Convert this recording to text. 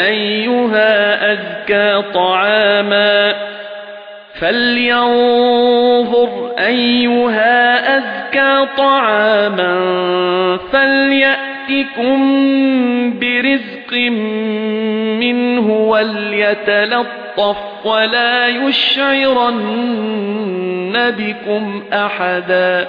أَيُّهَا أَزْكَى طَعَامًا فَلْيَنظُرْ أَيُّهَا أَزْكَى طَعَامًا فَلْيَأْتِكُم بِرِزْقٍ مِّنْهُ وَلْيَتَلَطَّفْ وَلَا يُشْعِرَنَّ بِكُمْ أَحَدًا